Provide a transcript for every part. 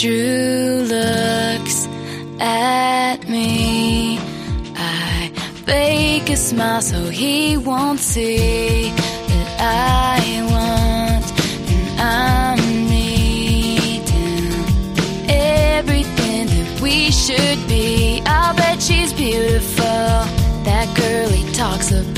Drew looks at me. I fake a smile so he won't see that I want and I'm needing everything that we should be. I'll bet she's beautiful. That girl he talks about.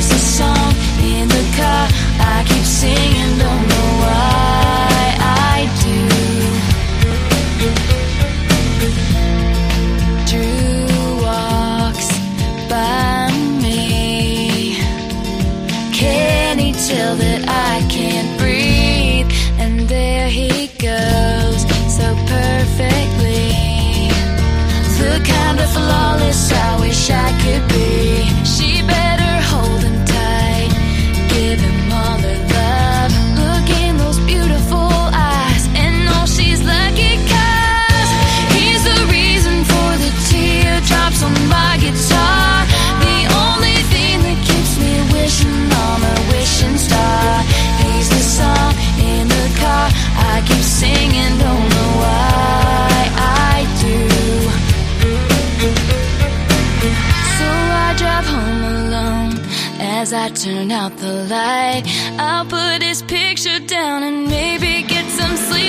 He's song in the car. I keep singing, don't know why I do. Drew walks by me. Can he tell that I can't breathe? And there he as I turn out the light. I'll put this picture down and maybe get some sleep.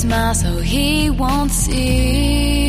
smile so he won't see.